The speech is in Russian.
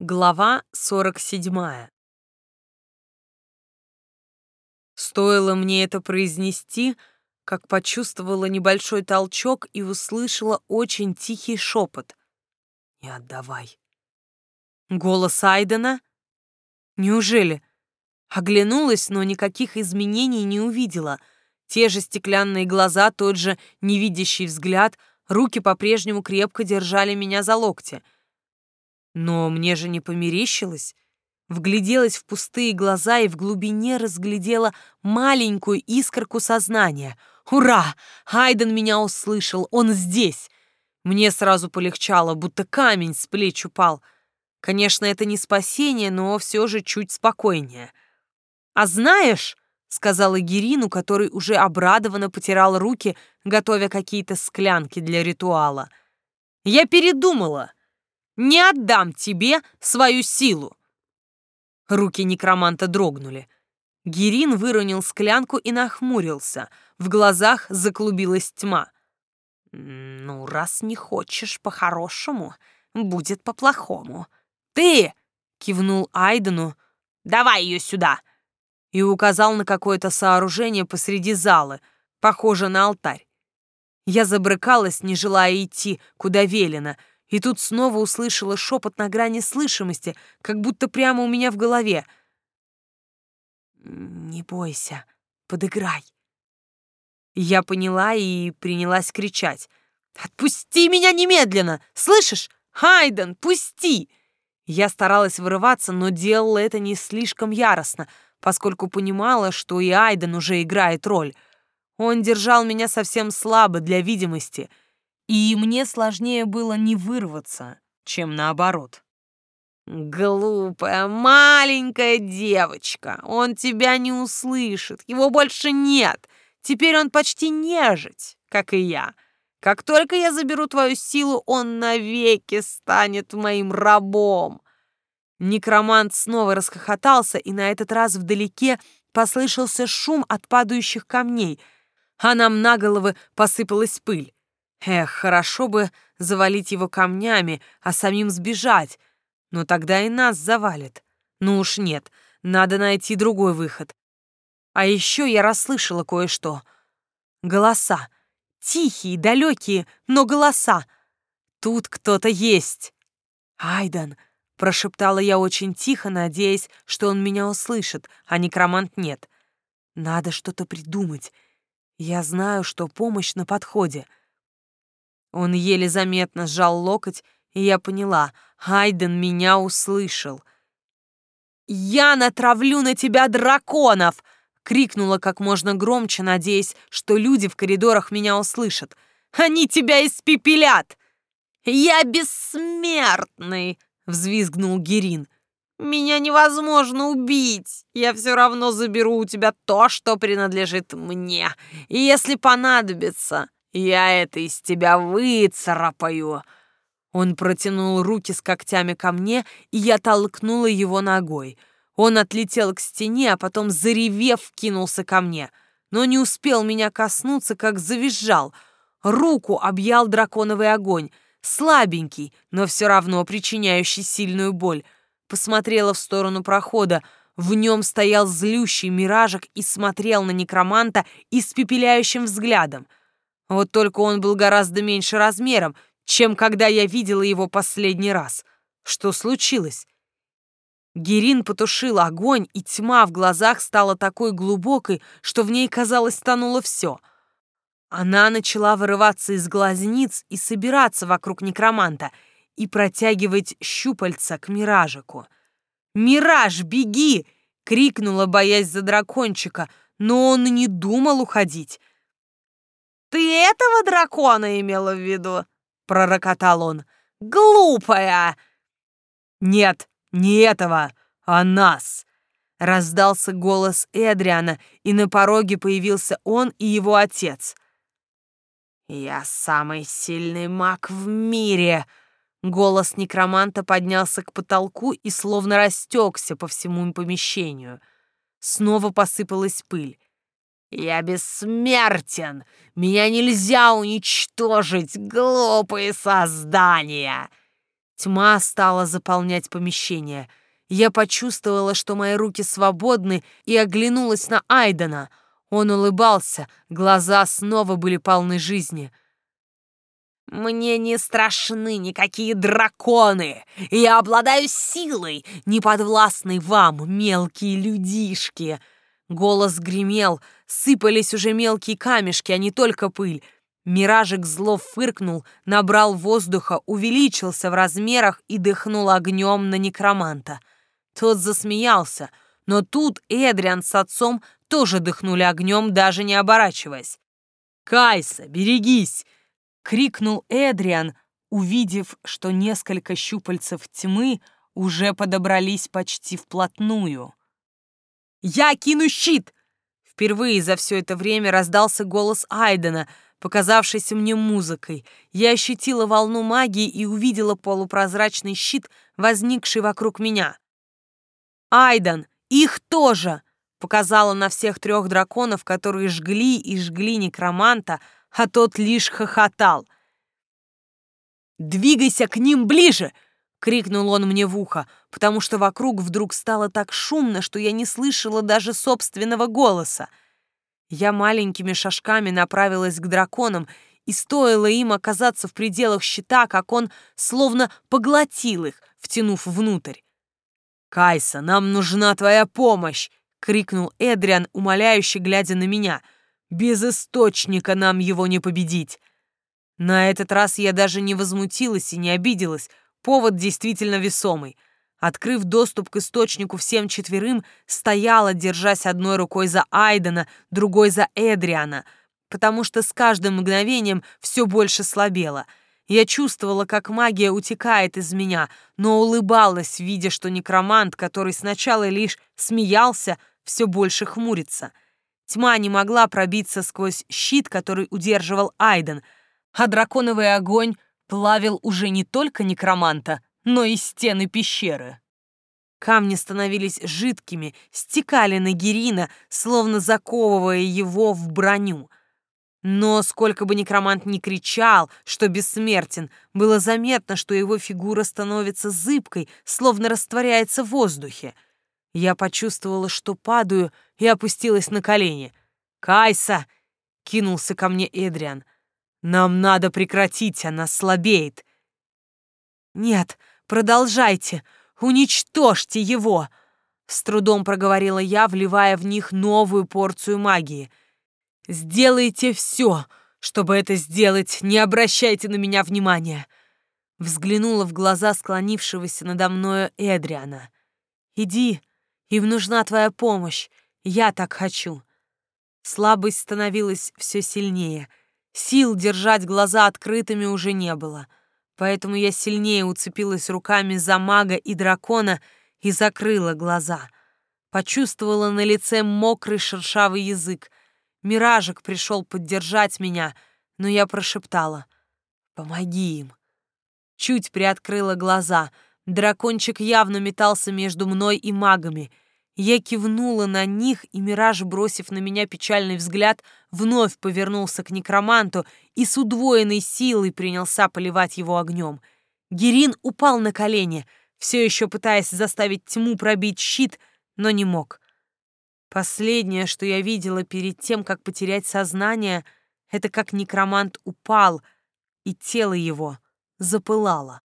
Глава 47. Стоило мне это произнести, как почувствовала небольшой толчок и услышала очень тихий шепот. «Не отдавай». Голос Айдена? Неужели? Оглянулась, но никаких изменений не увидела. Те же стеклянные глаза, тот же невидящий взгляд, руки по-прежнему крепко держали меня за локти — но мне же не померещилось. Вгляделась в пустые глаза и в глубине разглядела маленькую искорку сознания. «Ура! Хайден меня услышал! Он здесь!» Мне сразу полегчало, будто камень с плеч упал. Конечно, это не спасение, но все же чуть спокойнее. «А знаешь...» — сказала Герину, который уже обрадованно потирал руки, готовя какие-то склянки для ритуала. «Я передумала!» Не отдам тебе свою силу!» Руки некроманта дрогнули. Гирин выронил склянку и нахмурился. В глазах заклубилась тьма. «Ну, раз не хочешь по-хорошему, будет по-плохому. Ты!» — кивнул Айдену. «Давай ее сюда!» И указал на какое-то сооружение посреди залы, похоже на алтарь. Я забрыкалась, не желая идти, куда велено, и тут снова услышала шепот на грани слышимости, как будто прямо у меня в голове. «Не бойся, подыграй». Я поняла и принялась кричать. «Отпусти меня немедленно! Слышишь? Хайден, пусти!» Я старалась вырываться, но делала это не слишком яростно, поскольку понимала, что и Айден уже играет роль. Он держал меня совсем слабо для видимости — и мне сложнее было не вырваться, чем наоборот. «Глупая маленькая девочка, он тебя не услышит, его больше нет. Теперь он почти нежить, как и я. Как только я заберу твою силу, он навеки станет моим рабом». Некромант снова расхохотался, и на этот раз вдалеке послышался шум от падающих камней, а нам на головы посыпалась пыль. Эх, хорошо бы завалить его камнями, а самим сбежать. Но тогда и нас завалит. Ну уж нет, надо найти другой выход. А еще я расслышала кое-что. Голоса. Тихие, далекие, но голоса. Тут кто-то есть. Айдан, прошептала я очень тихо, надеясь, что он меня услышит, а некромант нет. Надо что-то придумать. Я знаю, что помощь на подходе. Он еле заметно сжал локоть, и я поняла, Айден меня услышал. «Я натравлю на тебя драконов!» — крикнула как можно громче, надеясь, что люди в коридорах меня услышат. «Они тебя испепелят!» «Я бессмертный!» — взвизгнул Герин. «Меня невозможно убить! Я все равно заберу у тебя то, что принадлежит мне, если понадобится, я это из тебя выцарапаю!» Он протянул руки с когтями ко мне, и я толкнула его ногой. Он отлетел к стене, а потом, заревев, кинулся ко мне. Но не успел меня коснуться, как завизжал. Руку объял драконовый огонь, слабенький, но все равно причиняющий сильную боль. Посмотрела в сторону прохода. В нем стоял злющий миражик и смотрел на некроманта испепеляющим взглядом — вот только он был гораздо меньше размером, чем когда я видела его последний раз. Что случилось? Герин потушил огонь, и тьма в глазах стала такой глубокой, что в ней, казалось, тонуло все. Она начала вырываться из глазниц и собираться вокруг некроманта и протягивать щупальца к Миражику. «Мираж, беги!» — крикнула, боясь за дракончика, но он не думал уходить. «Ты этого дракона имела в виду?» — пророкотал он. «Глупая!» «Нет, не этого, а нас!» Раздался голос Эдриана, и на пороге появился он и его отец. «Я самый сильный маг в мире!» Голос некроманта поднялся к потолку и словно растекся по всему помещению. Снова посыпалась пыль. «Я бессмертен! Меня нельзя уничтожить, глупые создания!» Тьма стала заполнять помещение. Я почувствовала, что мои руки свободны, и оглянулась на Айдена. Он улыбался, глаза снова были полны жизни. «Мне не страшны никакие драконы! Я обладаю силой, не подвластной вам, мелкие людишки!» Голос гремел, сыпались уже мелкие камешки, а не только пыль. Миражик зло фыркнул, набрал воздуха, увеличился в размерах и дыхнул огнем на некроманта. Тот засмеялся, но тут Эдриан с отцом тоже дыхнули огнем, даже не оборачиваясь. «Кайса, берегись!» — крикнул Эдриан, увидев, что несколько щупальцев тьмы уже подобрались почти вплотную. «Я кину щит!» Впервые за все это время раздался голос Айдена — показавшейся мне музыкой. Я ощутила волну магии и увидела полупрозрачный щит, возникший вокруг меня. «Айдан, их тоже!» — показала на всех трех драконов, которые жгли и жгли некроманта, а тот лишь хохотал. «Двигайся к ним ближе!» — крикнул он мне в ухо, потому что вокруг вдруг стало так шумно, что я не слышала даже собственного голоса. Я маленькими шажками направилась к драконам, и стоило им оказаться в пределах щита, как он словно поглотил их, втянув внутрь. «Кайса, нам нужна твоя помощь!» — крикнул Эдриан, умоляюще глядя на меня. «Без источника нам его не победить!» На этот раз я даже не возмутилась и не обиделась. Повод действительно весомый — Открыв доступ к источнику всем четверым, стояла, держась одной рукой за Айдена, другой за Эдриана, потому что с каждым мгновением все больше слабела. Я чувствовала, как магия утекает из меня, но улыбалась, видя, что некромант, который сначала лишь смеялся, все больше хмурится. Тьма не могла пробиться сквозь щит, который удерживал Айден, а драконовый огонь плавил уже не только некроманта, но и стены пещеры. Камни становились жидкими, стекали на Герина, словно заковывая его в броню. Но сколько бы некромант ни кричал, что бессмертен, было заметно, что его фигура становится зыбкой, словно растворяется в воздухе. Я почувствовала, что падаю, и опустилась на колени. «Кайса!» — кинулся ко мне Эдриан. «Нам надо прекратить, она слабеет». «Нет, Продолжайте! Уничтожьте его!» С трудом проговорила я, вливая в них новую порцию магии. «Сделайте все, чтобы это сделать, не обращайте на меня внимания!» Взглянула в глаза склонившегося надо мною Эдриана. «Иди, им нужна твоя помощь, я так хочу!» Слабость становилась все сильнее. Сил держать глаза открытыми уже не было — Поэтому я сильнее уцепилась руками за мага и дракона и закрыла глаза. Почувствовала на лице мокрый шершавый язык. Миражик пришел поддержать меня, но я прошептала «Помоги им». Чуть приоткрыла глаза. Дракончик явно метался между мной и магами — я кивнула на них, и Мираж, бросив на меня печальный взгляд, вновь повернулся к некроманту и с удвоенной силой принялся поливать его огнем. Герин упал на колени, все еще пытаясь заставить тьму пробить щит, но не мог. Последнее, что я видела перед тем, как потерять сознание, это как некромант упал, и тело его запылало.